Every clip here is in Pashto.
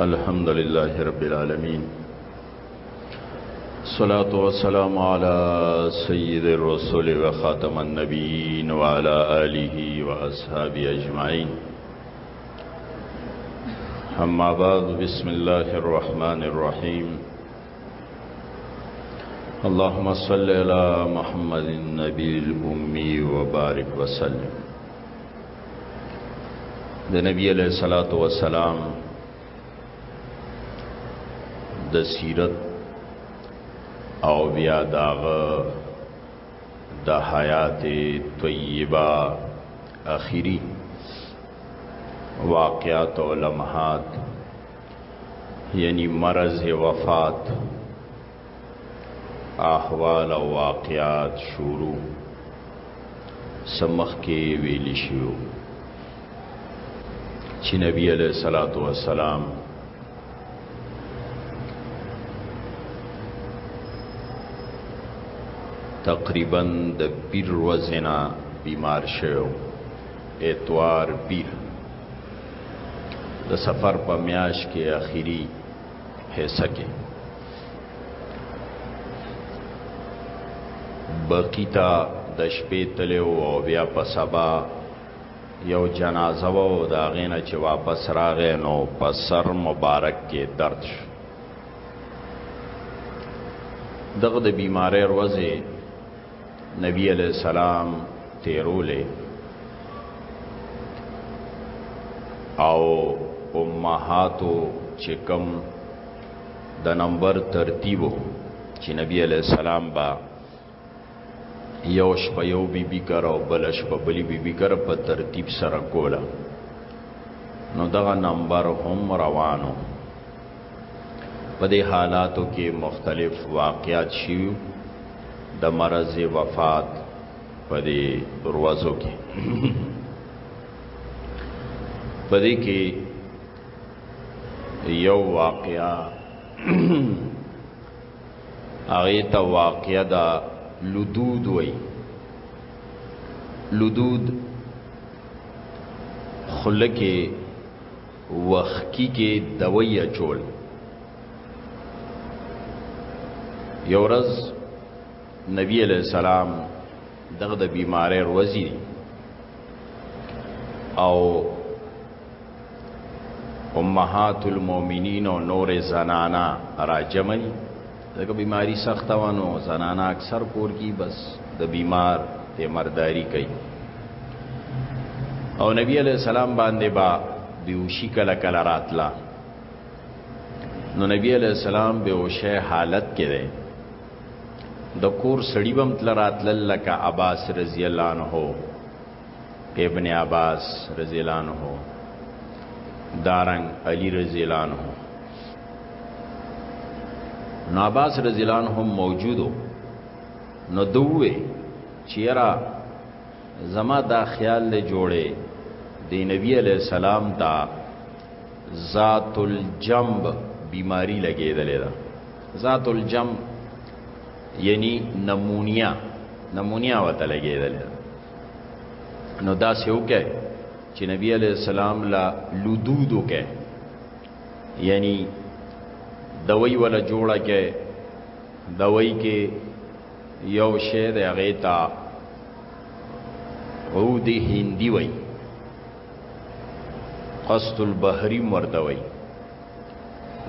الحمد لله رب العالمين صلاة والسلام على سید الرسول و خاتم النبیین و علی آله و اصحابی اجمعین اما بعد بسم الله الرحمن الرحیم اللهم صل على محمد النبي الأمي وبارك وسلم د نبی علیہ الصلات والسلام د سیرت او بیا داغه د حیات طیبه اخیری واقعات او لمحات یعنی مرض وفات احوال او واقعات شروع سمخ کې ویل شو چې نبی علیہ الصلوۃ والسلام تقریبا د پیر وزنا بیمار شو اتوار پیر د سفر په میاش کې اخیری حصہ کې بقیتا د شپې تلو او بیا په سبا یو جنازه و او دا غینه چې واپس راغې نو په سر مبارک کې درد شو دغه د بیمارې ورځې نبی علیہ السلام تیرولې او امهاتو چې کوم د نمبر ترتیبو چې نبی علیہ السلام با یو شپه یو بی بی کر او بل شپه بلی بی بی کر په ترتیب سره کوله نو دغه نمبر هم روانو په دې حالاتو کې مختلف واقعات شیو د مرض وفات په دې روزو کې په دې کې یو واقعا هغه ته واقعا دا لدود وای لدود خلکه وخکی کې دوی اچول یو ورځ نبی علیہ السلام دغه د بیماری روزی او امهات المؤمنین او نور زنانا راجمنی دغه بیماری سخت وانو زنانه اکثر کور کی بس د بیمار ته مرداری کوي او نبی علیہ السلام باندې با بیوشی کله کله راتلا نو نبی علیہ السلام بیوشه حالت کې ده د کور سړی بم تل راتل لکه عباس رضی الله عنه ابن عباس رضی الله عنه دارنګ علی رضی الله عنه نو عباس رضی الله عنه موجودو نو دوی چیرې زما دا خیال له جوړې د نبی علی السلام دا ذات الجنب بیماری لګېدلې ده ذات الجنب یعنی نمونیا نمونیا وته لګېدلې ده نو دا سیو کې چې نبی علی السلام لا لدود وکې یعنی دوی ولا جوړه کې دوی کې یو شی د هغه تا عود هندی وای قصد البحری مرده وای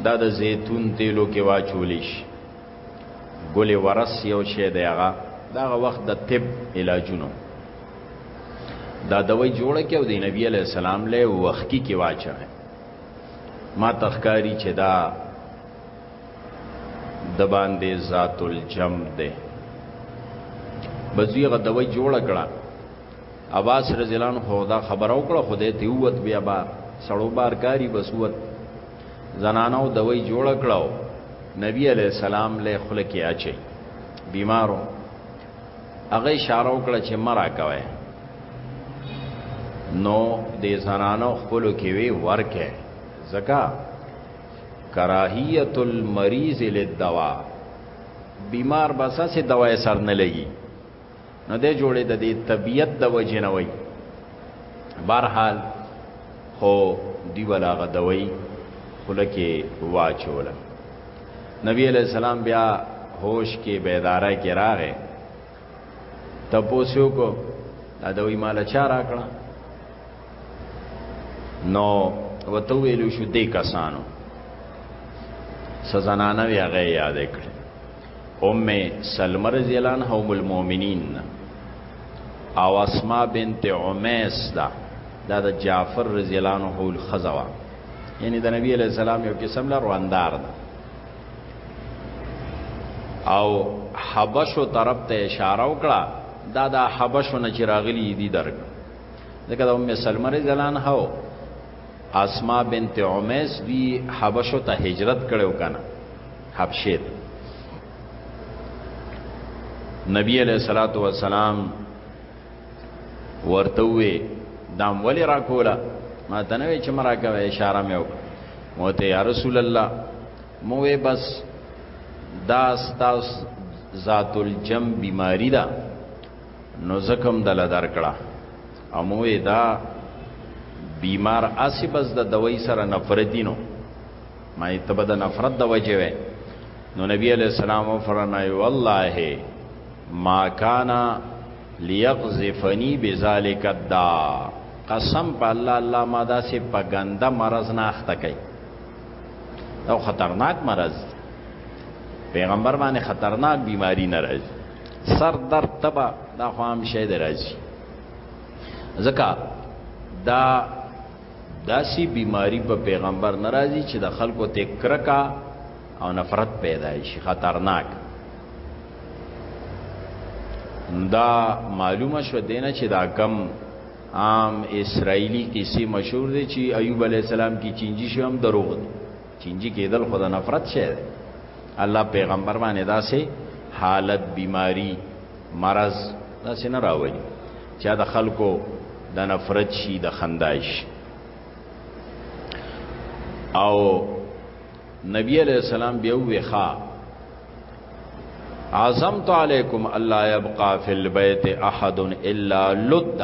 دا د زیتون تیلو کې واچولیش ګلې ورس یو شی دی هغه دا هغه وخت د طب علاجونو دا دوی جوړه کې او د نبی علی السلام له وخکی کې واچوي ما تخکاری چې دا د باندې ذات الجم ده بزیغه دوی جوړه کړه عباس رضی الله عنه خدا خبرو کړه خدای ته ووت بیا بار سړو بار کاری بسوت زنانو دوی جوړ کړو نبی علی السلام له خله کې اچي بیمارو هغه اشاره وکړه چې مرا کوي نو د زنانو خپل کې وی ورکه زکا کراهیت المریض للدوا بیمار بسا سے دوا سر نه لګي نو دې جوړې د دې طبيعت د وجې نه وای بهرحال خو دی ولا غدوي خلکه واچوله نبی علیہ السلام بیا هوش کې بیدارای کې راغې تپوسو کو دا دوی مال چا راکړه نو وته ویلو شو دې کسانو سزنانه وی هغه یاد کړ ام سلمہ رضی اللہ عنہ ام المؤمنین او اسماء بنت عمیس دا دا د جعفر رضی اللہ عنہ الخزوا یعنی د نبی علیہ السلام یو قسم لا رواندار دا او حبشو طرف ته اشاره وکړه دا د حبشو نه چراغلی دی درک دغه د ام سلمہ رضی الله عنها اسماء بنت عمیس دی حبشو ته هجرت کړو کنه حبشې ته نبی علیہ الصلوۃ والسلام ورته وې دام ولی را کولا ما تنوي چې مرا کوي اشاره مې وکړه مو ته یا رسول الله مو بس دا ستاس ذات الجم بیماری دا نو زکم دل درکړه او مو دا بیمار اسی بس د دوی سره نفرتینو ما ته بد نفرت د وجه وې نو نبی علیہ السلام فرمایي والله ما کان ليقذفني بذلك الداء قسم په الله الله ما داسې په ګنده مرض نه اخته کوي او خطرناک مرض پیغمبر باندې خطرناک بیماری نه راځي سر درد تبا دا خام شې درځي ځکه دا داسی بیماری په پیغمبر ناراضی چې د خلکو ته کرکا او نفرت پیدا شي خطرناک دا معلومه شو دینه چې دا کم عام اسرایلی کیسې مشهور دي چې ایوب علی السلام کی چینجی شو هم دروغ دي چینجی کېدل خو د نفرت شی دی الله پیغمبر باندې داسې حالت بیماری مرض داسې نه راولي چې د خلکو د نفرت شي د خندایش او نبی علیہ السلام بیا ویخا عظمت علیکم الله يبقى في البيت احد الا لد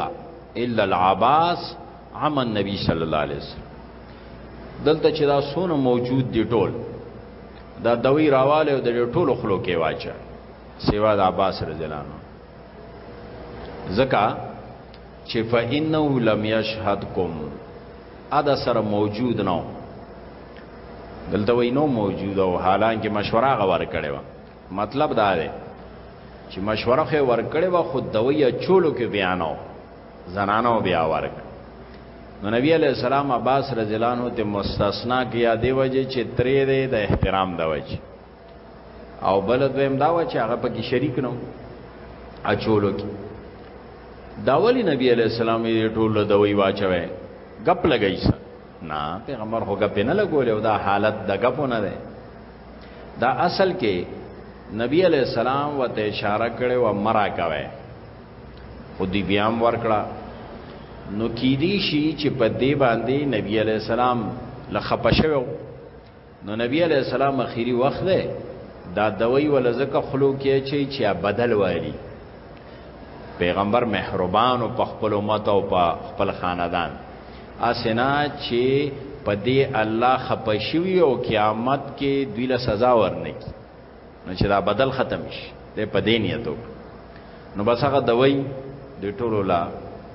الا العباس عمن نبی صلی الله علیه وسلم دلته چې دا سونه موجود دی ټول دا دوی راواله د ټولو خلو کې واچا سیوا د عباس رضی الله عنه زکا چې فإنه لم يشهدكم ادا سره موجود نو دلته وای نو موجود او حالانکه مشوره غوړ کړي و مطلب دا دی چې مشوره خو ور کړي و خود دوی چولو کې بیانو زنانو بیا ورک نو نبی علیہ السلام عباس رضی الله عنه ته مستثنا کیا دی وجه چې ترې دی د احترام د وجه او بل دویم دا و چې هغه پکې شریک نو اچولو کې دا ولی نبی علیہ السلام یې ټول دوی واچوي غپ لګی سا نه پیغمبر هو غپ نه لګولې او دا حالت د غپ نه ده دا اصل کې نبی علیہ السلام وته اشاره کړې و مرا کوي خو دی بیا هم ورکړه نو کی دی شي چې په دې باندې نبی علی السلام لخپشو نو نبی علی السلام اخیری وخت ده دا دوی ول زکه خلو کې چي چې بدل وایي پیغمبر مهربان او په خپل امت او په خپل خاندان اسنا چې په دې الله خپشوي او قیامت کې دوی له سزا ورنکي نو چې دا بدل ختم شي د په دې نیت نو بس هغه دوی د ټولو لا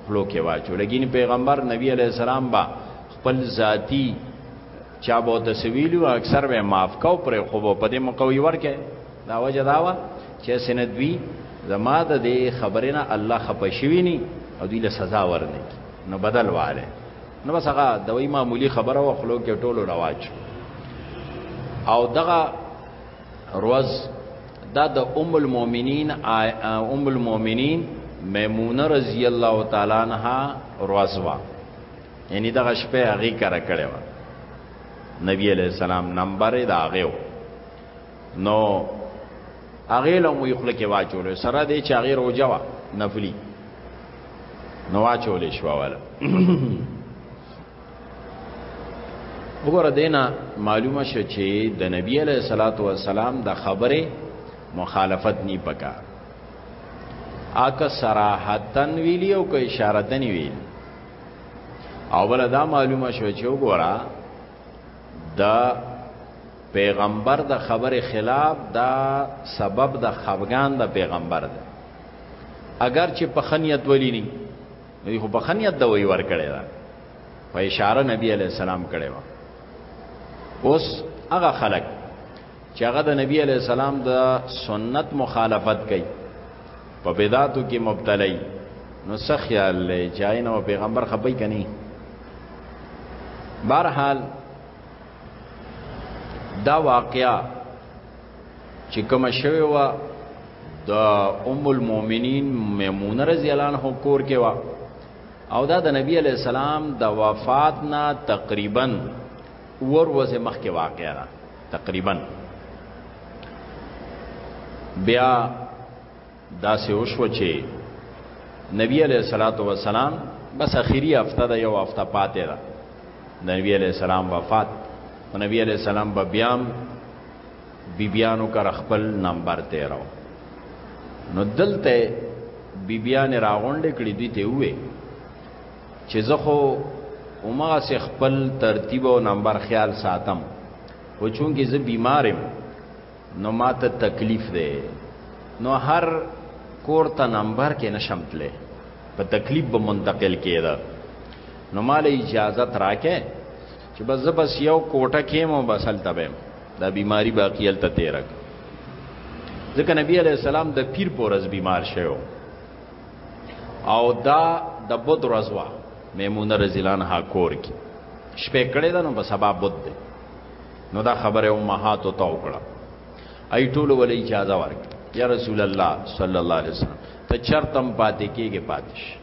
خلو کې واچو لګین پیغمبر نبی علی السلام با خپل ذاتی چا به د سویلو اکثر به معاف کو پر خو په دې مقوي ورکه دا وجه داوا چې سندوی زما د دې خبرې نه الله خپشوي ني او دې له سزا ورنه نو بدل واله نو بس هغه دوی معمولی خبره و خلو کې ټولو رواج او دغه روز دا د ام المؤمنین ام المؤمنین میمونه رضی الله تعالی عنها روز وا یعنی دغه شپه هغه کرا کړي وا نبی علیہ السلام نمبر دا هغه نو هغه له وی خپل کې واچول سره دې چې هغه روزه وا نفلی نو واچول شو والا وګوره دینا معلومه شو چې د نبی علیہ الصلوۃ والسلام د خبره مخالفت نی پکا اکه صراحتن ویلی او که اشارتن ویلی او بل دا معلومه شو چې وګوره د پیغمبر د خبره خلاف دا سبب د خفغان د پیغمبر ده اگر چې په خنیت ولی نه نو خو بخنیت د وی ور کړی دا په اشاره نبی علی السلام کړی و اوس هغه خلک چې هغه د نبی علی السلام د سنت مخالفت کوي په بدعاتو کې مبتلا دي نو څه خیال لې چای نو پیغمبر خپې کني بهرحال دا واقعا چې کوم شوی و د ام المؤمنین میمونه رضی الله عنها کور کې و او دا د نبی علی السلام د وفات نه تقریبا ور وځه مخ کې واقع را تقریبا بیا دا سه وشو چې نبی علیہ الصلوۃ والسلام بس اخیری هفته دا یو هفته پاتې ده نبی علیہ السلام وفات او نبی علیہ السلام به بیام بیبیانو کر خپل نمبر تیرو نو دلته بیبیان راغونډ کړي دي ته وې چې زه خو وما سه خپل ترتیب او نمبر خیال ساتم و چونګې زه بیمارم نو ماته تکلیف دی نو هر کور ته نمبر کې نشم تله په تکلیف به منتقل کېده نو مال اجازه تراکه چې بس بس یو کوټه کې مو بسل تبم دا بیماری باقی ال تیرک ځکه نبی علی السلام د پیر پورز بیمار شوی او دا د بود رضوا میمونه رضی الله عنها کور کې شپې کړې ده نو په سبب بود ده نو دا خبره امهات او تو کړه ای ټول ولې اجازه ورک یا رسول الله صلی الله علیه وسلم ته چرتم پاتې کېږي پاتش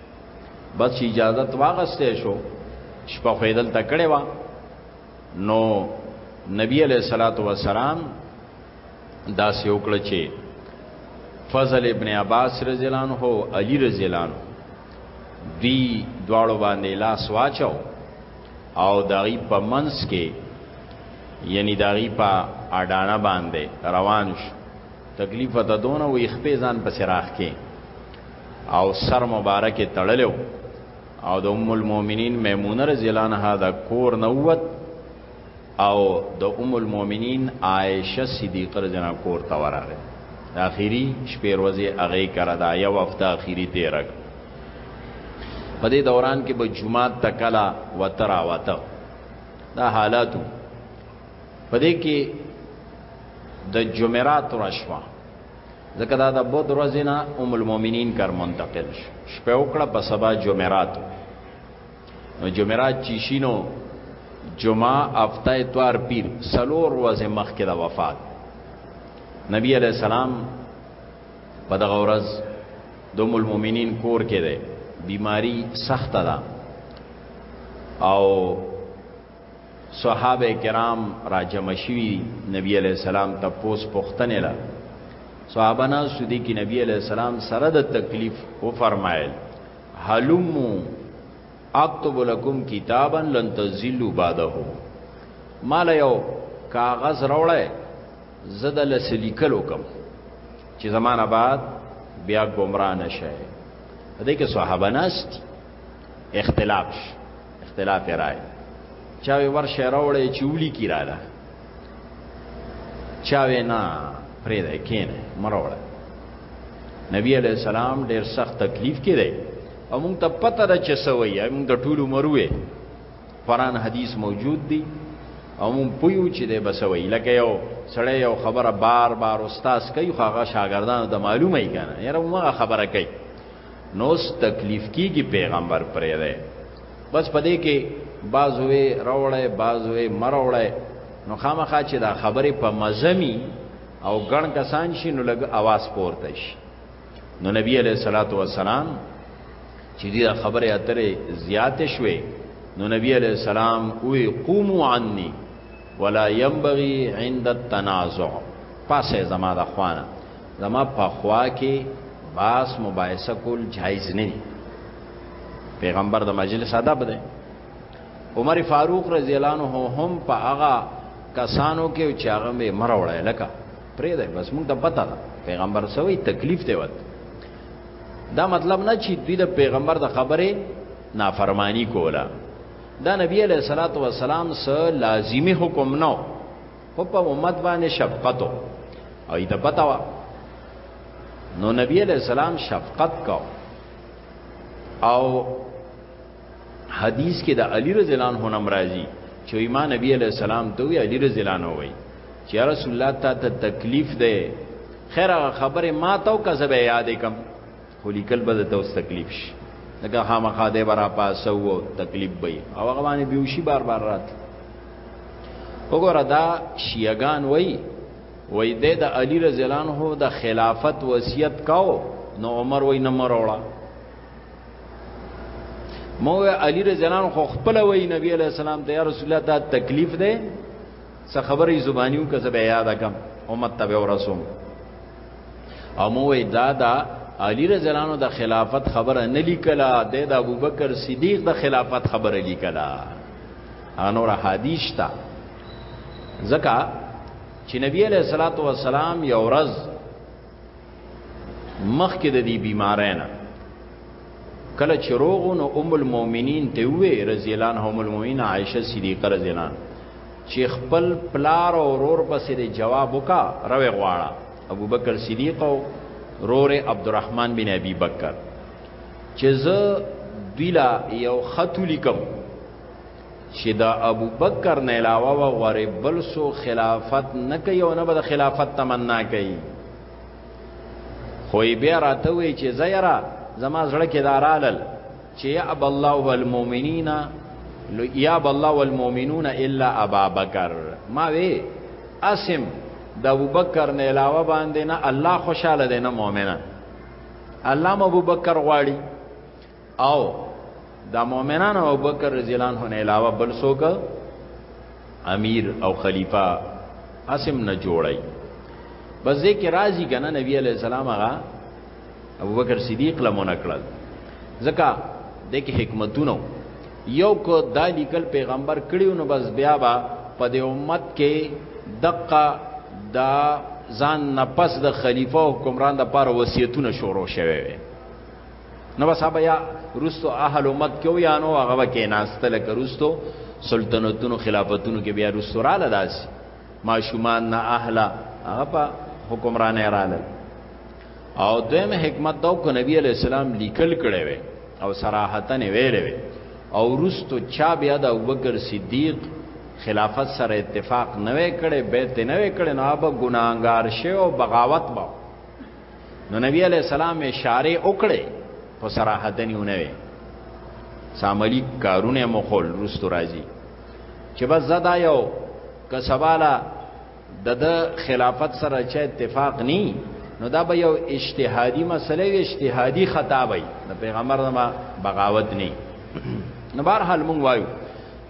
بس اجازه واغسته شو شپه خیدل تکړه وا نو نبی علیہ الصلوۃ والسلام دا سی وکړه چې فضل ابن عباس رضی الله عنه او علی رضی الله عنه دی دواړو باندې لاس واچو او دغی په منس کې یعنی دغی په اډانه باندې روان شو تکلیف ته دونه و اخپې ځان په سراخ کې او سر مبارک تړلو او د ام المؤمنین میمونه رضی الله عنها د کور نووت او د ام المؤمنین عائشه صدیقه رضی الله عنها کور ته ورغله د اخیری شپې ورځې هغه کړه دا یو هفته اخیری تیرک په دې دوران کې به جمعات تکلا وترا وته دا حالاتو په دې کې د جمعرات رشوا ځکه دا د بود ورځې نه ام المؤمنین کار منتقل شو شپه وکړه په سبا جمعرات نو جمعرات چی شینو جمعه هفته اتوار پیر سلور ورځې مخکې د وفات نبی علی السلام په دغه ورځ د ام المؤمنین کور کې ده بیماری سخت ده او صحابه کرام راجم شوی نبی علی السلام ته پوس پختنه لا صحابه نا سودی کې نبی علی السلام سره د تکلیف و فرمایل هلمو اكتب لكم كتابا لن تزلوا بعده مال یو کاغذ راوړی زه د لس لیکلو کوم چې زمانه بعد بیا گمراه نشئ دې کې صحابه ناست اختلاف اختلاف رائے چاوي ورشه راوړی چې ولي کی رااله چاوي نه پرې ده کینه مروړه نبی علی السلام ډیر سخت تکلیف کې دی او موږ ته پته ده چې سوي موږ د ټولو مروې قران حدیث موجود دی او مون پویو چې د بسوي لکه یو سړی یو خبره بار بار استاد کوي خو هغه شاګردانو ته معلومه یې کنه یاره مو خبره کوي نو تکلیف کیږي پیغمبر پرې ده بس پدې کې بازوې راوړې بازوې مروړې نو خامخا چې دا خبرې په مزمي او ګڼ کسان شي نو لګ आवाज پورته شي نو نبی عليه الصلاه والسلام چې دې خبره اترې زیات شوه نو نبی عليه السلام وی قوموا عني ولا ينبغي عند التنازع پاسه زما د خوانه زما په خوا کې باس مباحثه کول جایز نه دي پیغمبر د مجلس ادب دی عمر فاروق رضی الله عنه هم په هغه کسانو کې چې هغه به مر وړای لکه پرې ده بس موږ ته پته ده پیغمبر سوي تکلیف دی وت دا مطلب نه چې دوی د پیغمبر د خبره نافرمانی کوله دا نبی علیہ الصلوۃ والسلام سره لازمی حکم نو خو په امت باندې شفقت او ایت پتا وا نو نبی علیہ السلام شفقت کاو او حدیث کې د علی رضی الله عنه نم راځي چې ایمان نبی علی السلام ته وی علی رضی الله عنه وی چې رسول الله ته ته تکلیف ده خیر هغه خبره ما ته او کذب یاد کم خو لیکل به ته اوس تکلیف شي لکه خامخا دې برا پاسو او تکلیف به او هغه باندې بیوشي بار بار رات وګوره دا شیعاګان وای وای د د علی رضی الله عنه د خلافت وصیت کاو نو عمر وای نه مروړه مو علی رضی الله عنه خو خپل وای نبی علیہ السلام ته یا رسول الله دا تکلیف ده څه خبرې زبانیو کزه به یاد کم امت تبع رسول او مو وای دا دا علی رضی الله عنه د خلافت خبره نه لیکلا د ابوبکر صدیق د خلافت خبره لیکلا انور حدیث تا ځکه چې نبی علیہ الصلوۃ والسلام یو ورځ مخکې د دې بیمارۍ نه کله چې روغ نو ام المؤمنین ته وې رضی الله عنها ام المؤمنین عائشه صدیقه رضی الله عنها چې خپل پلار او رور پسې د جواب وکا روي غواړه ابو بکر صدیق او رور عبدالرحمن بن ابي بکر چې زه دوی لا یو خط لیکم چې دا ابو بکر نه علاوه و غره بل سو خلافت نه کوي او نه به خلافت تمنا کوي خو بیا راته وی چې زیرا زما زړه کې دارالل چې یا اب الله والمؤمنین یا اب الله والمؤمنون الا ابا بکر ما وی اسم د ابو بکر نه علاوه باندې نه الله خوشاله دی نه مؤمنه الله ابو بکر غواړي او دا مؤمنان او بکر رضی الله عنه نه علاوه بل څوک امیر او خلیفہ اسم نه جوړای بس ذکر راضی کنه نبی علیہ السلام هغه ابو بکر صدیق لمونه کړل ځکه دغه حکمتونه یو کو دا لیکل پیغمبر کړیو نو بس بیا با په دې امت کې دقه دا ځان نه پس د خلیفہ او حکمران د پاره وصیتونه شروع شوه نو بس بیا روستو اهل امت کې یا نو هغه وکې ناستل کروستو سلطنتونو خلافتونو کې بیا روستو را لداس ماشومان نه اهلا هغه په حکمران رااله او دویم حکمت دا کو نبی علی السلام لیکل کړي وي او صراحتا نه ویلې وي او روستو چا بیا د ابوبکر صدیق خلافت سره اتفاق نه وکړي به ته نه وکړي نو اب ګناګار شه او بغاوت باو نو نبی علی السلام اشاره وکړي خو صراحتنی ونه وي ساملی کارونه مخول رستو راځي چې بس زدا یو که سواله د د خلافت سره چې اتفاق ني نو دا به یو اجتهادي مسله وي اجتهادي خطا وي د پیغمبر ما بغاوت ني نو بهر حال مونږ وایو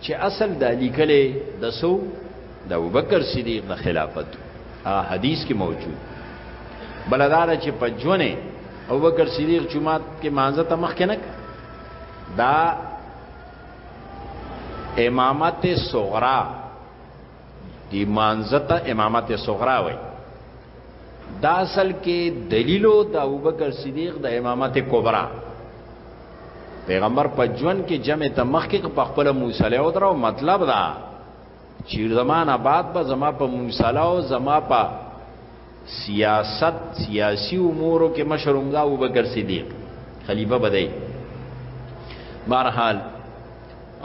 چې اصل د لیکلې د سو د ابوبکر صدیق د خلافت ا حدیث کې موجود بلدار چې په ژوند ابوبکر صدیق جمعات کې مانزه ته مخ کې نه دا امامت صغرا دی مانزه ته امامت صغرا وای دا اصل کې دلیلو د ابوبکر صدیق د امامت کبرا پیغمبر په ژوند کې جمع ته مخ کې په خپل موصلی او درو مطلب دا چې زمان آباد به زما په مساله او زما په سیاست سیاسی امورو کې مشر عمده ابو بکر صدیق خلیفہ بدای بهرحال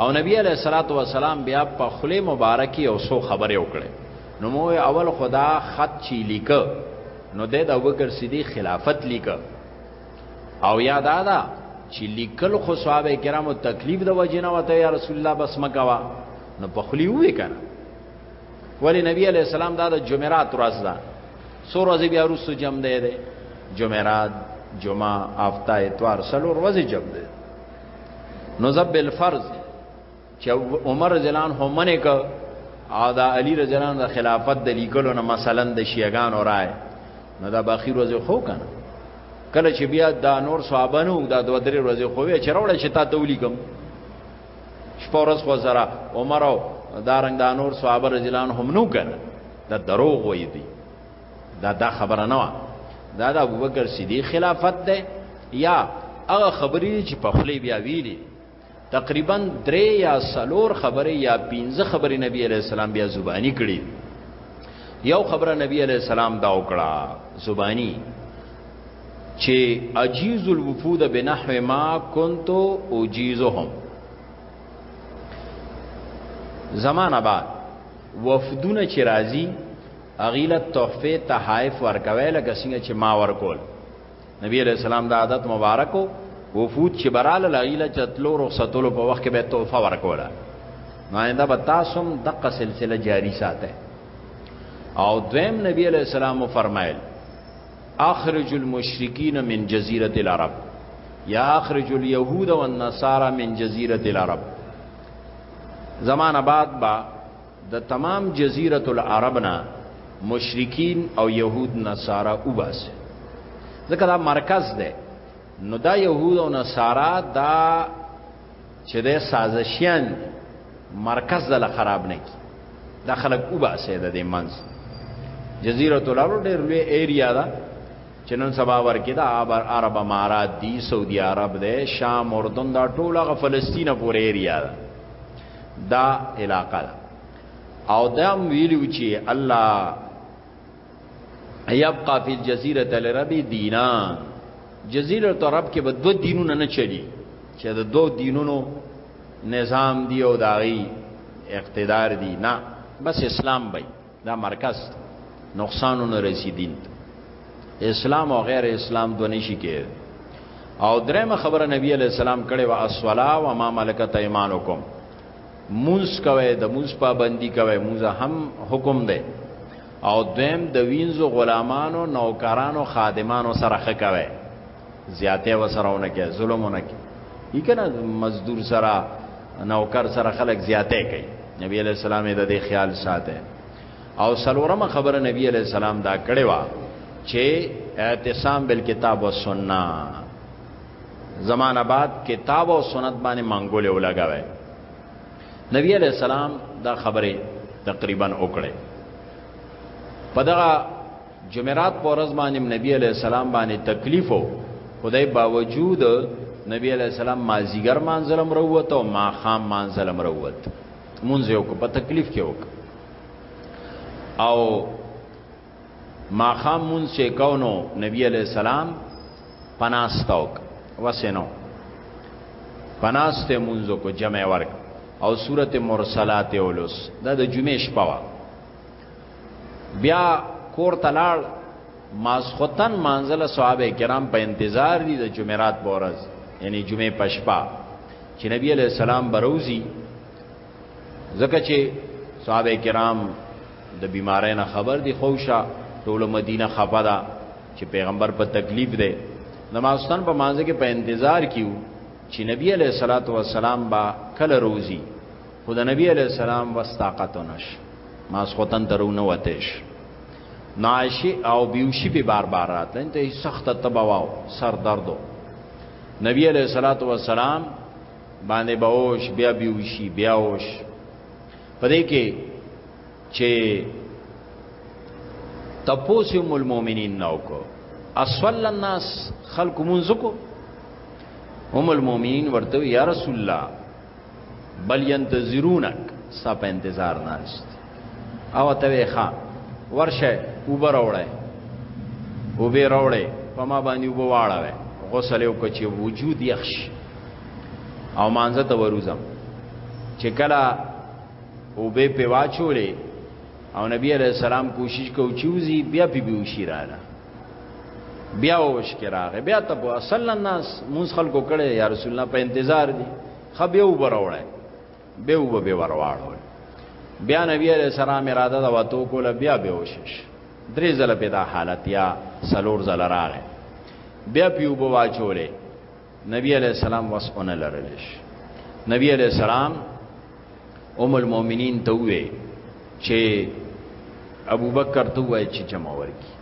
او نبی علیہ الصلوۃ والسلام بیا په خله مبارکي او سو خبره وکړه نو مو اول خدا خط چی لیک نو د ابو بکر صدیق خلافت لیک او یاد ادا چې لیکل خو صحابه کرامو تکلیف د وجنه وته یا رسول الله بس مکوا نو په خلی وې کنه ولی نبی علی السلام دا د جمعرات ورځ ده سور ورځې بیا روسو جمع دی دی جمعرات جمعه هفته اتوار سلور ورځې جمع دی نو زب الفرض چې عمر زلان هم منه ک او دا علی رضوان د خلافت د لیکلو نه مثلا د شیعاګان اورای نو دا باخیر ورځې خو کنه کله چې بیا دا نور صحابانو دا دوه درې ورځې خو وی چې راوړل چې تا تولی کوم شپه ورځ خو سره عمر او دارنګ دا نور صحابه رجلان هم نو کنه دا دروغ وای دي دا دا خبره نه وه دا د ابوبکر صدیق خلافت ده یا هغه خبرې چې په خلی بیا ویلي تقریبا درې یا سلور خبرې یا پنځه خبرې نبی علیہ السلام بیا زبانی کړي یو خبره نبی علیہ السلام دا وکړه زبانی چې اجیز الوفود بنحو ما كنت اجیزهم زمانہ بعد وفدونه چې راځي اغیله تحفه تحائف ورکوي لکه څنګه چې ما ورکول نبی علیہ السلام دا عادت مبارکو وفود چې براله لغیله چتلو رخصتولو په وخت کې به تحفه ورکوله نو آینده به تاسو هم دغه سلسله جاری ساته او دویم نبی علیہ السلام فرمایل اخرج المشرکین من جزیره العرب یا اخرج اليهود والنصارى من جزیره العرب زمانہ بعد با د تمام جزیره العرب نه مشرکین او يهود نصارا وباس ځکه دا مرکز ده نو دا يهود او نصارا دا چې د سازشیان مرکز دل خراب نه کی دا خلک او با سیده دی منز جزیره العرب ډېر لوی ایریا ده چې نن سبا ورکې دا عرب امارات دی سعودي عرب دی شام اردن دا ټول غ فلسطین پورې ایریا ده دا علاقه ده او دا ویلو چې الله یبقى فی الجزیره لربی دینان جزیره عرب کې به دو دینونه نه چلی چې د دو دینونو نظام دی او داغي اقتدار دی نه بس اسلام بای دا مرکز نقصانونه رسیدین اسلام او غیر اسلام دو نشي کې او درېم خبره نبی علی السلام کړي وا الصلا و ما ملکت ایمانکم مونږ کوي د مونږ پابندي کوي مونږ هم حکم دی او دویم د وینځو غلامانو نوکرانو خادمانو سره ښه کوي زیاته وسرهونه کوي ظلمونه کوي یی کنه مزدور سره نوکر سره خلک زیاته کوي نبی علیہ السلام د دې خیال ساته او سلورمه خبره نبی علیہ السلام دا کړې و چې اعتصام بالکتاب والسنه زمانہ بعد کتاب او سنت باندې منګولې ولګاوه نبی علیہ السلام دا خبره تقریبا وکړه په دغه جمعرات پر ورځ باندې نبی علیہ السلام باندې تکلیف وو خدای باوجود نبی علیہ السلام مازیګر مانځلم وروت او ما خام مانځلم وروت مونږ یو کو په تکلیف کې وک او ماخام مونږ چې کو نو نبی علی السلام پناستوک وسنو پناسته مونږ کو جمع ورک او سورته مرسلات اولس دا د جمعې شپه وا بیا کور تلاړ ماسختن منزل صحابه کرام په انتظار دي د جمعرات بورز یعنی جمعې پشپا چې نبی علی السلام بروزی ځکه چې صحابه کرام د بیمارۍ نه خبر دي خوشا ټول مدینه خفه ده چې پیغمبر په تکلیف ده نمازستان په مانځه کې په انتظار کیو چې نبی علیہ الصلات والسلام با کله روزي خود نبی علیہ السلام واستاقت نش ما سخوتن درونه وتش ناشی او بیوشی به بار بار راتلن ته سخت تبواو سر دردو نبی علیہ الصلات والسلام باندې به اوش بیا بیوشي بیا اوش پدې کې چې تپوس ام المؤمنین نو کو اصل الناس خلق منځ کو ام المؤمنین ورته یا رسول الله بل ينتظرونک ستا په انتظار ناشته او ته وې ښا ورشه اوبه راوړی اوبه راوړی په ما باندې اوبه واړوي غسل یو کچې وجود یخش او مانزه ته وروزم چې کله اوبه په واچولې او نبی علیہ السلام کوشش کو چوزی بیا پی بیوشی رااله بیا وش کې راغې بیا ته اصل الناس مونږ خلکو کړي یا رسول الله په انتظار دي خبيو بروړای به وب به ورواړول بیا نبی علیہ السلام اراده دا وتو کوله بیا به وشش درې ځله په دا حالت یا سلور ځله راغې بیا پیو بو واچولې نبی علیہ السلام وس اون لرلش نبی علیہ السلام ام المؤمنین ته وې چې ابو بکر ته وای چې جمع ورکی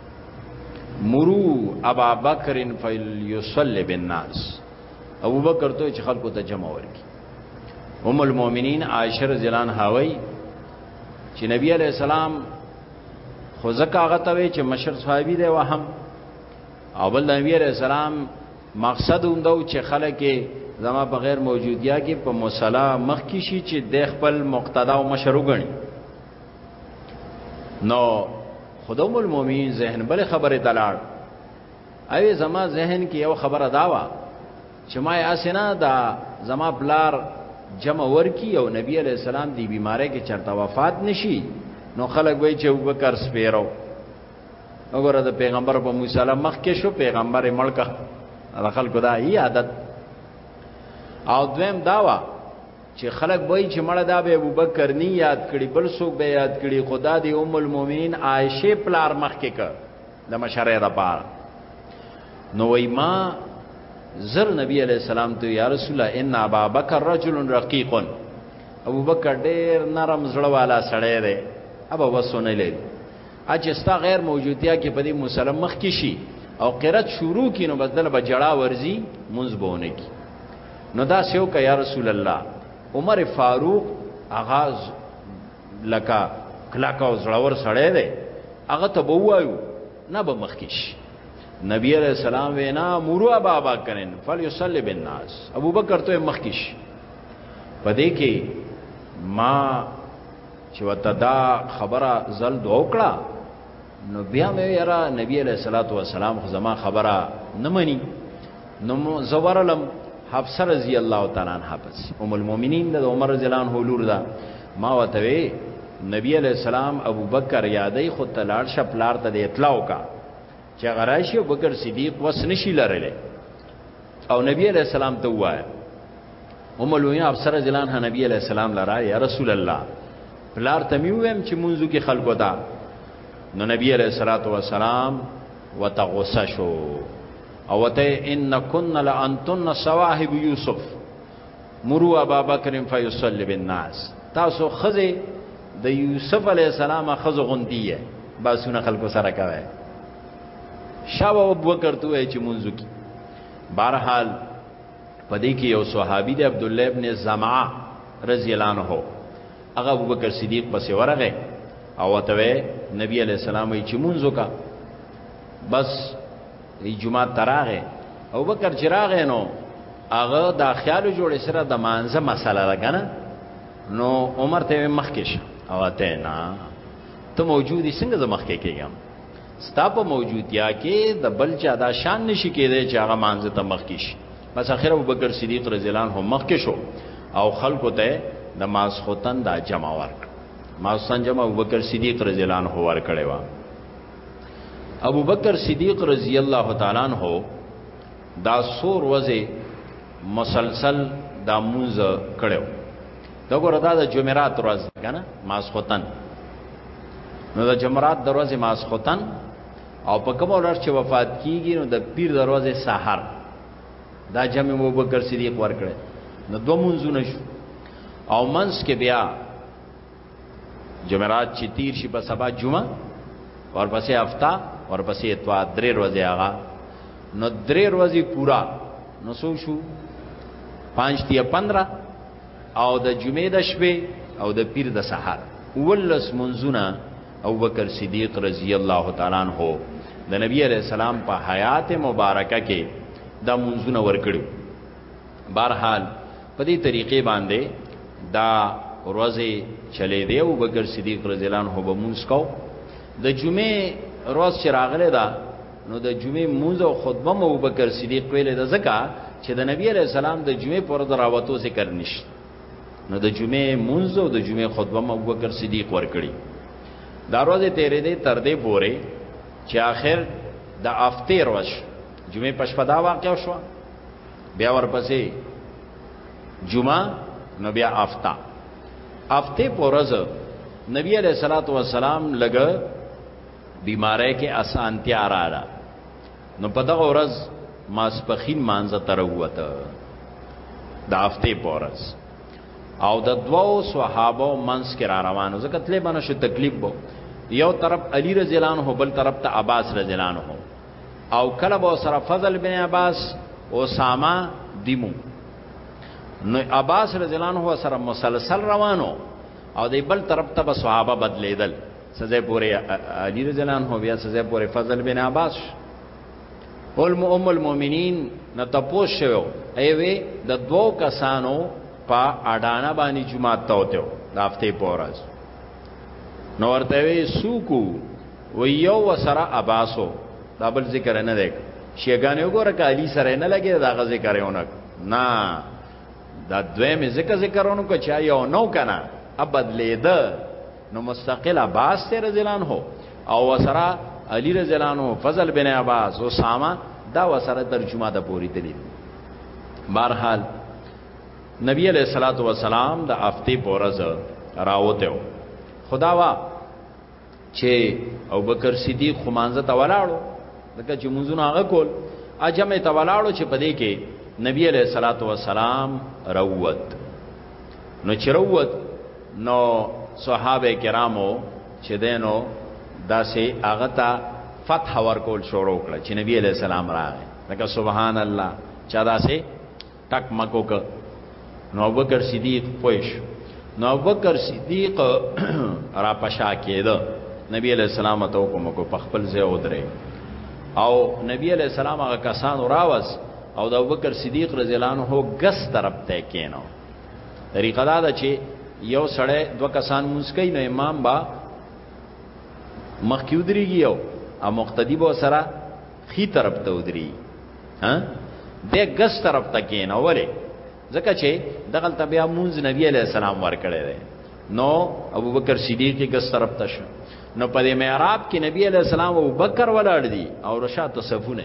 مرو ابا بکر فیل یصلی بالناس ابو بکر ته چې خلکو ته جمع ورکی ام المؤمنین عائشه رضی الله عنها وایي چې نبی علی السلام خو زکه هغه ته وی چې مشر صحابي دی وهم او بل نبی علیہ السلام مقصد هم دا چې خلک زما بغیر موجودیا کې په مصلا مخ کې شي چې د خپل مقتدا او مشر وګڼي نو خدوم المؤمنین ذهن بل خبره دلاړ اوی زما ذهن کې یو خبره داوا چه ما هسې نه دا زما پلار جمع ورکی او نبی علیہ السلام دی بیماری کې چرته وفات نشي نو خلک وای چې ابوبکر سپیرو وګوره د پیغمبر په موسی سلام مخ کې شو پیغمبر ملک خلک دا ای عادت او دویم داوا چې خلک وای چې مړه دا به ابوبکر نی یاد کړي بل څوک به یاد کړي خدا دی ام المؤمنین عائشه پلار مخ کې کړ د مشره د پاره نو وای ما زر نبی علیہ السلام ته یا رسول الله ان ابا بکر رجل رقیق ابو بکر ډیر نرم زړه والا سړی دی ابا وسونه لید اجستا غیر موجودیا کې په دې مسلم مخ کې شي او قرت شروع کینو بدل به جړه ورزي منځ بونه کی نو دا سیو کا یا رسول الله عمر فاروق اغاز لکه کلاک او زړور سړی دی هغه ته به وایو نه به مخکې شي نبی علیہ السلام وینا مرو ابا بکرن فلیصلی بالناس ابو بکر ته مخکې شي پدې کې ما چې وته دا خبره زل دوکړه نو بیا مې یرا نبی علیہ الصلوۃ والسلام خو زما خبره نه مني نو زورلم حفصه رضی الله تعالی عنها پس ام المؤمنین د عمر رضی الله عنه لور ده ما وتوي نبی علیہ السلام ابو بکر یادې خو تلاړ شپلار ته د اطلاع وکا چې غراشي ابو بکر صدیق وس نشي لرله او نبی علیہ السلام ته وایي ام المؤمنین حفصه رضی الله عنها نبی علیہ السلام لرا یا رسول الله پلار ته مې ویم چې منځو کې خلکو ته نو نبی علیہ الصلوۃ والسلام وته غوسه شو او ته ان کن لانتن صواحب یوسف مرو ابا بکر فیصلی بالناس تاسو خزه د یوسف علی السلام خزه غوندیه باسونه خلکو سره کوي شاو ابو بکر ته چې منځو کې بهرحال په دې کې یو صحابي دی عبد الله ابن زمعه رضی الله عنه هغه ابوبکر صدیق پسې ورغه او ته نبی علی السلام یې چې مونږ وکا بس ای جمعه تراغه او بکر چراغه نو هغه دا خیال جوړې سره د مانزه مسله لګنه نو عمر ته مخکش او ته نه ته موجودی څنګه زمخ کې کېږم ستا په موجودیا کې د بل چا دا شان نشي کېدای چې هغه مانځ ته مخ کې شي بس اخر ابو بکر صدیق رضی الله عنه مخ کې شو او خلکو ته د ماسختن دا جمع ورک ماسختن جمع ابو بکر صدیق رضی الله عنه ور کړی و ابو بکر صدیق رضی الله تعالی عنہ دا سور وځي مسلسل دا مونږ کړو دا ګوره دا د جمعرات ورځ کنه ماسختن نو د جمعرات د ورځې ماسختن او په کوم ورځ چې وفات کیږي نو د پیر د ورځې سحر دا جمع ابو بکر صدیق ورکړي نو دوه منځونه شو او منس کې بیا جمعرات چې تیر شي په سبا جمعه ورپسې هفته ورپسې اتوار درې ورځې هغه نو درې ورځې پورا نو سو شو 5 تیا 15 او د جمعې د شپې او د پیر د سحر ولس منزونه او بکر صدیق رضی الله تعالی عنہ د نبی علیہ السلام په حیات مبارکه کې دا منزونه ورکړو بهرحال په دې طریقې باندې دا روزه چلے دی او بکر صدیق رضی الله عنه به مونږ کو د جمعې روز چې راغله دا نو د جمعې مونږ او خطبه مو ابوبکر صدیق ویلې د زکا چې د نبی علی السلام د جمعې پر دراوتو ذکر نشته نو د جمعې مونږ او د جمعې خطبه مو ابوبکر صدیق ورکړي دا ورځ تیرې دې تر دې پورې چې آخر د افتې ورځ جمعې پښپا دا واقع شو بیا ورپسې جمعه نو بیا افتا افته پورز نبی علیہ الصلوۃ والسلام لګ بیماری کې اسانتیا رااله نو په دغه ورځ ماسپخین مانځه تر وته د هفته پورز او د دوو صحابه منس کې را روانو ځکه تلې باندې شو تکلیف بو یو طرف علی رضی الله عنه بل طرف ته عباس رضی الله عنه او کله به سره فضل بن عباس او ساما دیمو نو عباس رضی الله عنه سره مسلسل روانو او د بل طرف ته صحابه بدلیدل څه ځای پورې علي رضی الله عنه بیا څه ځای پورې فضل بن عباس علم ام المؤمنین نه تاسو شو ایوي د دوو کسانو په اډانا باندې جمعه ته وته د هفته پورز نو ورته وی سوکو و یو وسره عباسو دا بل ذکر نه دی شیګانه وګوره کالی سره نه لګي دا غ ذکر یو نه نه دا دویم ذکر ذکرونو کو چا یو نو کنه ابد لیده نو مستقل عباس ته رضی الله عنه او وسرا علی رضی الله عنه فضل بن عباس اسامه دا وسره ترجمه د پوری دلیل بهرحال نبی علیہ الصلوۃ والسلام د افتی پورز راوته خدا وا چې او بکر صدیق خمانزه ته ولاړو دغه چې منځونه هغه کول اجمه ته ولاړو چې پدې کې نبی علیہ الصلوۃ والسلام روت نو چروت نو صحابه کرامو چې دینو داسې هغه ته فتح ورکول شروع کړ چې نبی علی السلام راغی لکه سبحان الله چا داسې ټک مکو ک نو ابوبکر صدیق پوښ نو ابوبکر صدیق را پشا کېده نبی علی السلام ته حکم کو په خپل ځای ودرې او نبی علی السلام هغه کسان راوس او د ابوبکر صدیق رضی الله عنه ګس طرف ته کېنو طریقه دا ده چې یو سړی دو کسان مسکی نو امام با مخکې ودرېږي او او مقتدی به سره خي طرف ته ودري ها د ګس طرف ته کین اوله ځکه چې دغه تبیا مونږ نبی علی السلام ورکړی دی نو ابو بکر صدیق ګس طرف ته شو نو په محراب کې نبی علی السلام او بکر ولاړ دي او رشاد صفونه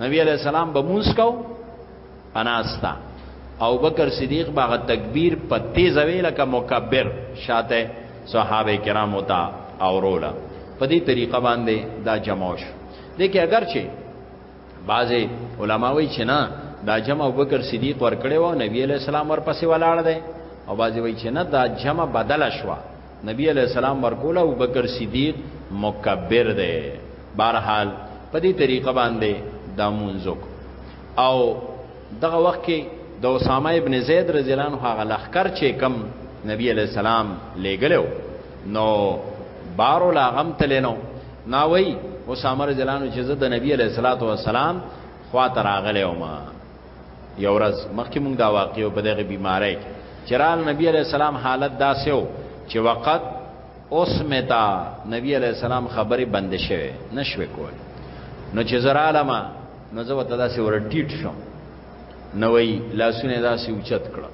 نبی علیہ السلام به مونږ کو پناستا او بکر صدیق باغ تکبیر په تیز ویل کا مکبر شاته صحابه کرام وتا او رولا په دې طریقه باندې دا جمع شو دغه اگر چې بعضی علماوی چې نه دا جمع ابوبکر صدیق ورکړی و نبی علیہ السلام ورپسې ولاړ دی او بعضی وی چې نه دا جمع بدل شوه نبی علیہ السلام ورکول او بکر صدیق مکبر دی بهرحال په دې طریقه باندې دا مونږک او دغه وخت کې د اسامه ابن زید رضی الله عنه هغه لخر چې کم نبی علیہ السلام لګلو نو بارو لا غم تلینو ناوی اسامه رضی الله عنه چې د نبی علیہ الصلوۃ والسلام خوا تراغله ما یو ورځ مخکې موږ دا واقعو په دغه بیماری کې چرال نبی علی السلام حالت داسې و چې وقت اوس متا نبی علی السلام خبرې بند شوه نشوي کول نو چې زرالما نو زه وته داسې ور ټیټ شم نو وی لاسونه داسې اوچت کړه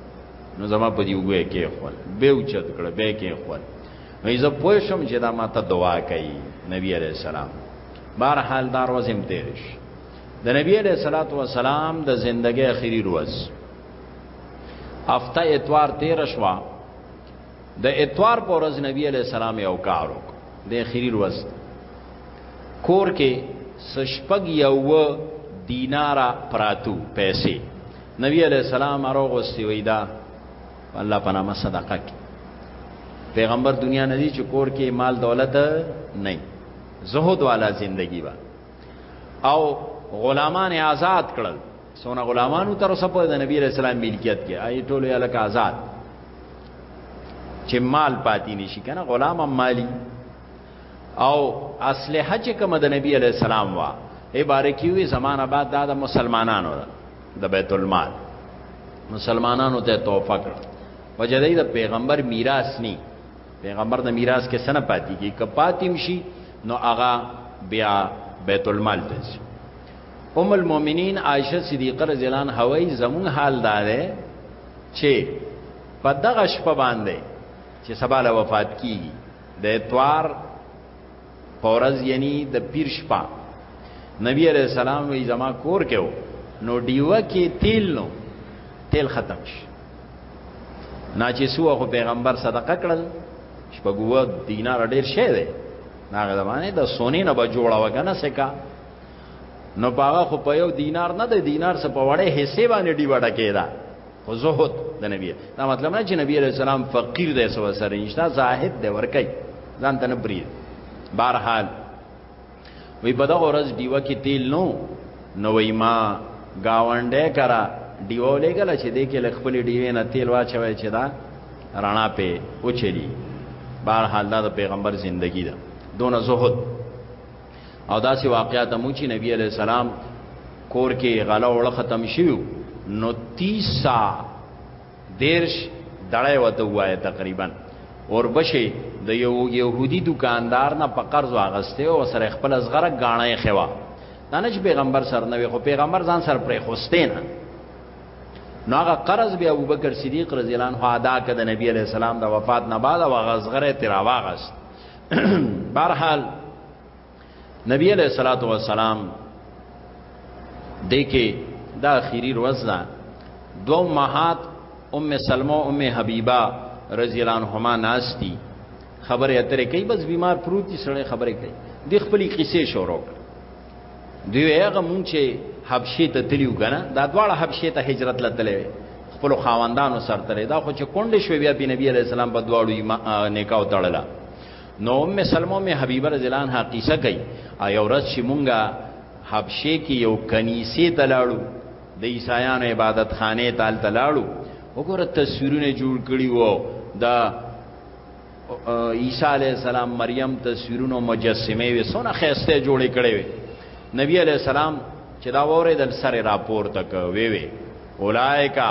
نو زما په دی وګه کې خپل به اوچت کړه به کې خپل نو زه پوه شم چې دا ماته دعا کوي نبی علی السلام بهر حال دار وزم تیرش د نبی علیہ الصلوۃ والسلام د زندګۍ اخیری ورځ هفته اتوار 13 شوا د اتوار پر ورځ نبی علیہ السلام یو کار وکړ د اخیری ورځ کور کې سشپګ یو دینارا پراتو پیسې نبی علیہ السلام اروغستی ویدا الله په نامه صدقه کی پیغمبر دنیا ندی چې کور کې مال دولت نه زهد والا زندگی با او غلامان آزاد کړل سونه غلامانو تر اوسه په نبی رسول الله ملکیت کې آی ټول یې لکه آزاد چې مال پاتې نشي کنه غلام هم مالی او اسلحه چې کوم د نبی علی السلام وا ای بارکی وی زمانہ بعد دا د مسلمانانو د بیت المال مسلمانانو ته توفق وجدای د پیغمبر میراث نی پیغمبر د میراث کې سنه پاتې کی که پاتیم شي نو هغه بیا بیت المال ته شي ام المؤمنین عائشه صدیقه رضی الله عنها وایي زمون حال دا ده چې په دغه شپه باندې چې سبا له وفات کیږي د اتوار پورز یعنی د پیر شپه نبی علیہ السلام وی زما کور کې نو دیوه کې تیل نو تیل ختم شي ناچسو خو پیغمبر صدقه کړل شپګو دینار ډیر شه دی هغه زمانه د سونی نه به جوړه وکنه سکا نو باغه خو په یو دینار نه د دینار څخه په وړه حصے باندې دی وړه کېدا خو زهد د نبی دا مطلب نه چې نبی رسول الله فقیر دی سو سره نشتا زاهد دی ورکه ځان ته نه برید بهرحال وی په دغه ورځ دیوه کې تیل نو نو وی ما گاونډه کرا دیوه لګل چې دې کې خپل دیوې نه تیل واچوي چې دا رڼا په او چلی بهر حال دا د پیغمبر زندگی ده دون زهد او داسې واقعات مو چې نبی علی السلام کور کې غلا وړه ختم شیو نو 30 ساعت دیرش دړی وته وای تقریبا اوربشي د یو يهودي دکاندار نه په قرض واغسته او سره خپل زغره غاڼه خوا دانش پیغمبر سره نه خو پیغمبر ځان سره پرې خوسته نه نو هغه قرض بیا ابوبکر صدیق رضی الله عنه ادا کړ د نبی علی السلام د وفات نه بعد او غزغره تیرا واغست برحال نبی علیہ الصلوۃ والسلام دکې دا اخیری ورځ ده دو ماهات ام سلمہ ام حبیبه رضی الله عنهما ناشتي خبره اترې کوي بس بیمار پروتي سره خبره کوي د خپل قصې شروع دی هغه مونږ چې حبشه ته تلیو کنه دا دواړه حبشه ته هجرت لتلې خپل خواندانو سره تلې دا خو چې کونډې شوې بیا نبی علی السلام په دواړو نکاح تړله نو ام سلمہ می حبیبه رضی الله عنها قصه کوي او یو ورځ چې مونږه حبشه کې یو کنيسه ته لاړو د عیسایانو عبادت خانه ته ته لاړو وګوره تصویرونه جوړ کړي وو دا عیسی علی السلام مریم تصویرونو مجسمه وي سونه خسته جوړ کړي وي نبی علی السلام چې دا وره د سره راپور تک وی وی اولایکا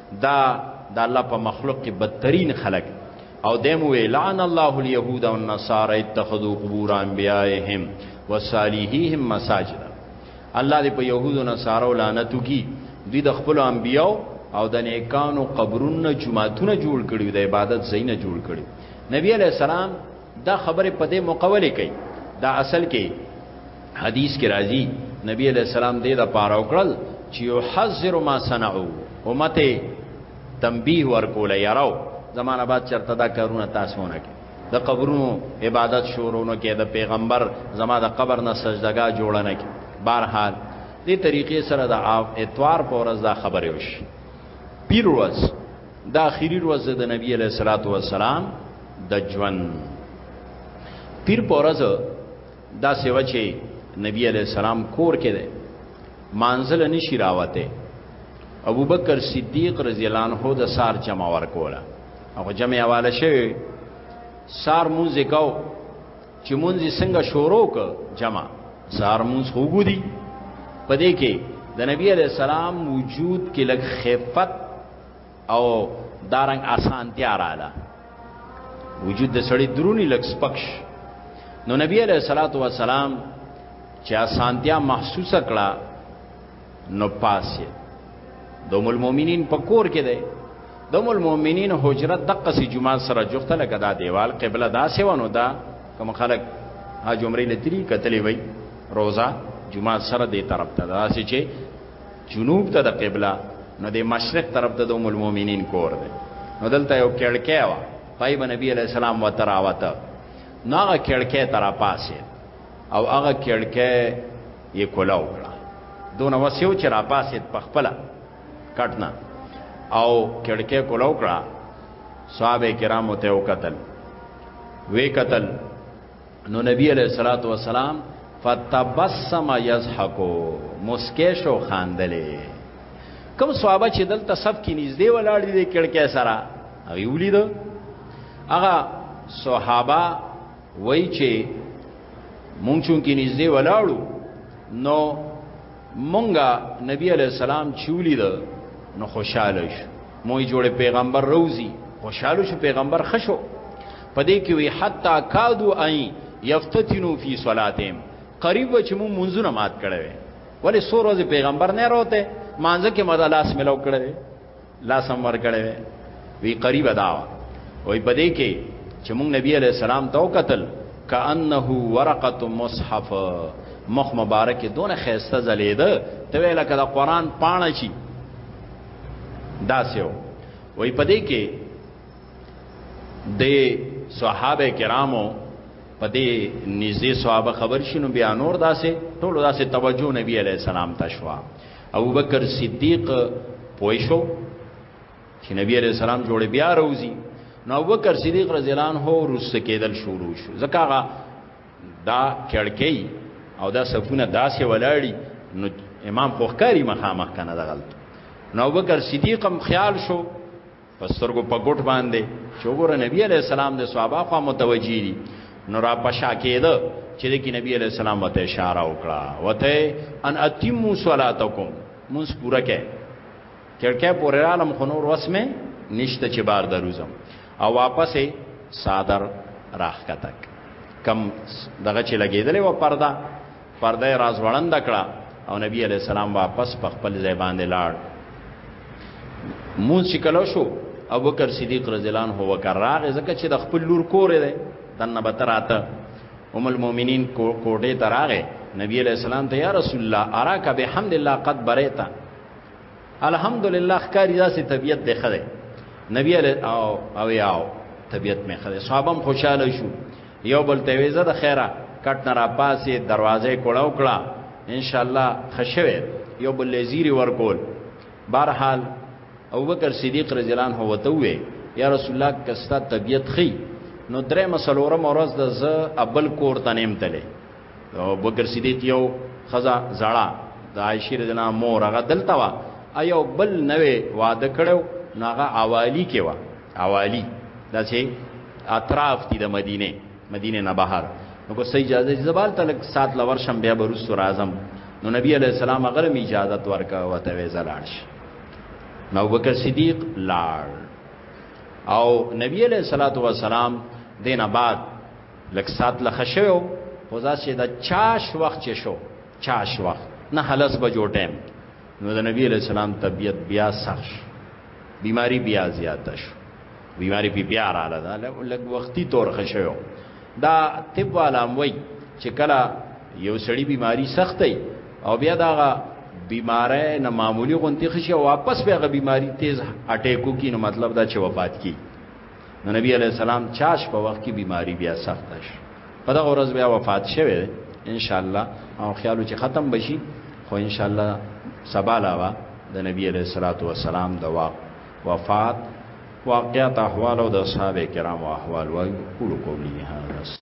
دا د الله په مخلوق کې بدترین خلک او دیم وی لعن الله اليهود والنصارى اتخذوا قبور انبيائهم وصالحيهم مساجد الله دې په يهودو نصارو لعنت کی دوی د خپل انبيو او د نیکانو قبرونه جمعهتونه جوړ کړي د عبادت زینه جوړ کړي نبی علی السلام دا خبره په دې موقع ولې کوي دا اصل کې حدیث کې راځي نبی علیہ السلام دې دا پاره وکړل چې یحذر ما صنعوا امته تنبیه ورکول یارو زمانہ بعد چرته دا کارونه تاسو نه کوي د قبرونو عبادت شورونو کې د پیغمبر زما د قبر نه سجدګا جوړ نه کی بهرحال دې طریقې سره د اعتوار په ورځ دا خبره وشي پیر ورځ دا اخیری روز د نبی علیہ الصلوۃ والسلام د ژوند پیر پورز دا سیو چې نبی علیہ السلام کور کې ده مانزل نشی راوته ابوبکر صدیق رضی الله عنه د سار جمع ورکوله او جمع حواله شوی سار مونږ کو چې مونږ څنګه شروع ک جمع سار مونږ خوګودي پدې کې د نبی علیہ السلام وجود کې لګ خفت او دارنګ اسانتیا رااله وجود د سړی درونی لک سپکش نو نبی علیہ الصلوۃ والسلام چې اسانتیا محسوسه کړه نو پاسه دوم المؤمنین په کور کې دی دوم المؤمنین حجرت دقه سي جمعه سره جوخته لګه دا دیوال قبله دا سیوانو دا کوم خلک ها جمرې لتري کتلې وای روزه جمعه سره دې طرف ته دا سي چې جنوب ته د قبله نو د مشرق طرف ته د ام المؤمنین کور دی نو دلته یو کړکۍ و پای به نبی علی السلام وته راوته نو هغه کړکۍ تر پاسه او هغه کړکۍ یې کولا وکړه دونه وسیو چې را پاسه په خپل کټنه او کړکۍ کولا وکړه صحابه کرامو ته وکتل وی قتل نو نبی علیہ الصلوۃ والسلام فتبسم یضحکو مسکه شو خاندلې کوم صحابه چې دلته صف کې نږدې ولاړ دي کړکې سره هغه ولید هغه صحابه وای چې مونږ چون کې نږدې ولاړو نو مونږه نبی علی السلام چولی ده نو خوشاله شو موي جوړ پیغمبر روزي خوشاله شو پیغمبر خشو پدې کې وی حتا کادو اي یفتتنو فی صلاتهم قریب چې مون منځونه مات کړي ولی سور ورځ پیغمبر نه راوته مانځه کې مدلاس ملو کړي لاس هم ورکړی وی قریب دا وای په دې کې چې موږ نبی علی السلام ته وکتل کانه ورقه مصحف مخ مبارک دونه خيسته زلیده ته ویل کړه قرآن پاڼه چی داسیو وای په دې کې د صحابه کرامو په دې نږدې صحابه خبر شینو بیا نور داسې ټولو داسې توجه نبی علی السلام ته شوه ابو بکر صدیق پوه شو چې نبی علیہ السلام جوړ بیا روزي نو ابو بکر صدیق رضی الله عنه روس کېدل شروع شو ځکه دا کړکۍ او دا صفونه داسې ولاړی نو امام خوخکاری مخامخ کنه دغلت نو ابو بکر صدیق هم خیال شو پسترګو په ګټ باندې چې وګوره نبی علی السلام د صحابه خوا متوجی دي نو را پشا کېده چې د کی نبی علی السلام وته اشاره وکړه وته ان اتمو صلاتکم مونږ پوره کې کړکې پورې عالم خنور وسمه نشته چې بار دروزم او واپس صادر راخ کتک کم دغه چې لګېدلې و پرده پرده را ځوړند کړه او نبی علی السلام واپس په خپل ځای باندې لاړ مون شکلو شو ابو بکر صدیق رضی الله عنه وکړ راغه ځکه چې د خپل لور کور دی دنه به تراته ام المؤمنین کوټه ته راغې نبی علیہ السلام ته یا رسول الله اراک بحمد الله قد بریتا الحمدلله ښکاری داسې طبیعت دی خره نبی علیہ او او یاو طبیعت می خره صحابم خوشاله شو یو بل ته ویزه د خیره کټ نه را پاسې دروازه کوړاو کړه ان شاء الله خشوي یو بل لزیری ورکول بهرحال ابوبکر صدیق رضی الله عنه وته وی یا رسول الله کستا طبیعت خي نو درې مسلورم ورځ د ز ابل کور تنیم تله بکر صدیق یو خزا زړه د عائشه رضی الله مور هغه دلته وا ایو بل نوې واده کړو ناغه اوالی کې وا اوالی دا چې اطراف دي د مدینه مدینه نه بهر نو کو صحیح اجازه زبال تلک سات لور شم بیا بروس اعظم نو نبی علی السلام هغه می اجازه ورکا وته وی زلارش نو بکر صدیق لار او نبی علیہ الصلوۃ والسلام دینه بعد لک سات لخه شو خو دا چې دا چاش وخت چې شو چاش وخت نه حلس بجو ټیم نو د نبی علیہ السلام طبیعت بیا سخت بیماری بیا زیاته شو بیماری پی بیا رااله دا لګ وختي تور خشو دا طب والا وای چې کله یو سړی بیماری سخت دی او بیا دا بیماره نه معمولی غونتی خشي واپس بیا غ بیماری تیز اٹیکو کی نو مطلب دا چې وفات کی نو نبی علی السلام چاش په وخت کې بیماری بیا سخت شو په دغه ورځ بیا وفات شوه ان شاء الله او خیالو چې ختم بشي خو ان شاء الله سبا لاوا د نبی علیہ الصلوۃ والسلام د وفات واقعات احوال او د اصحاب کرام احوال وایو کول کولی هغه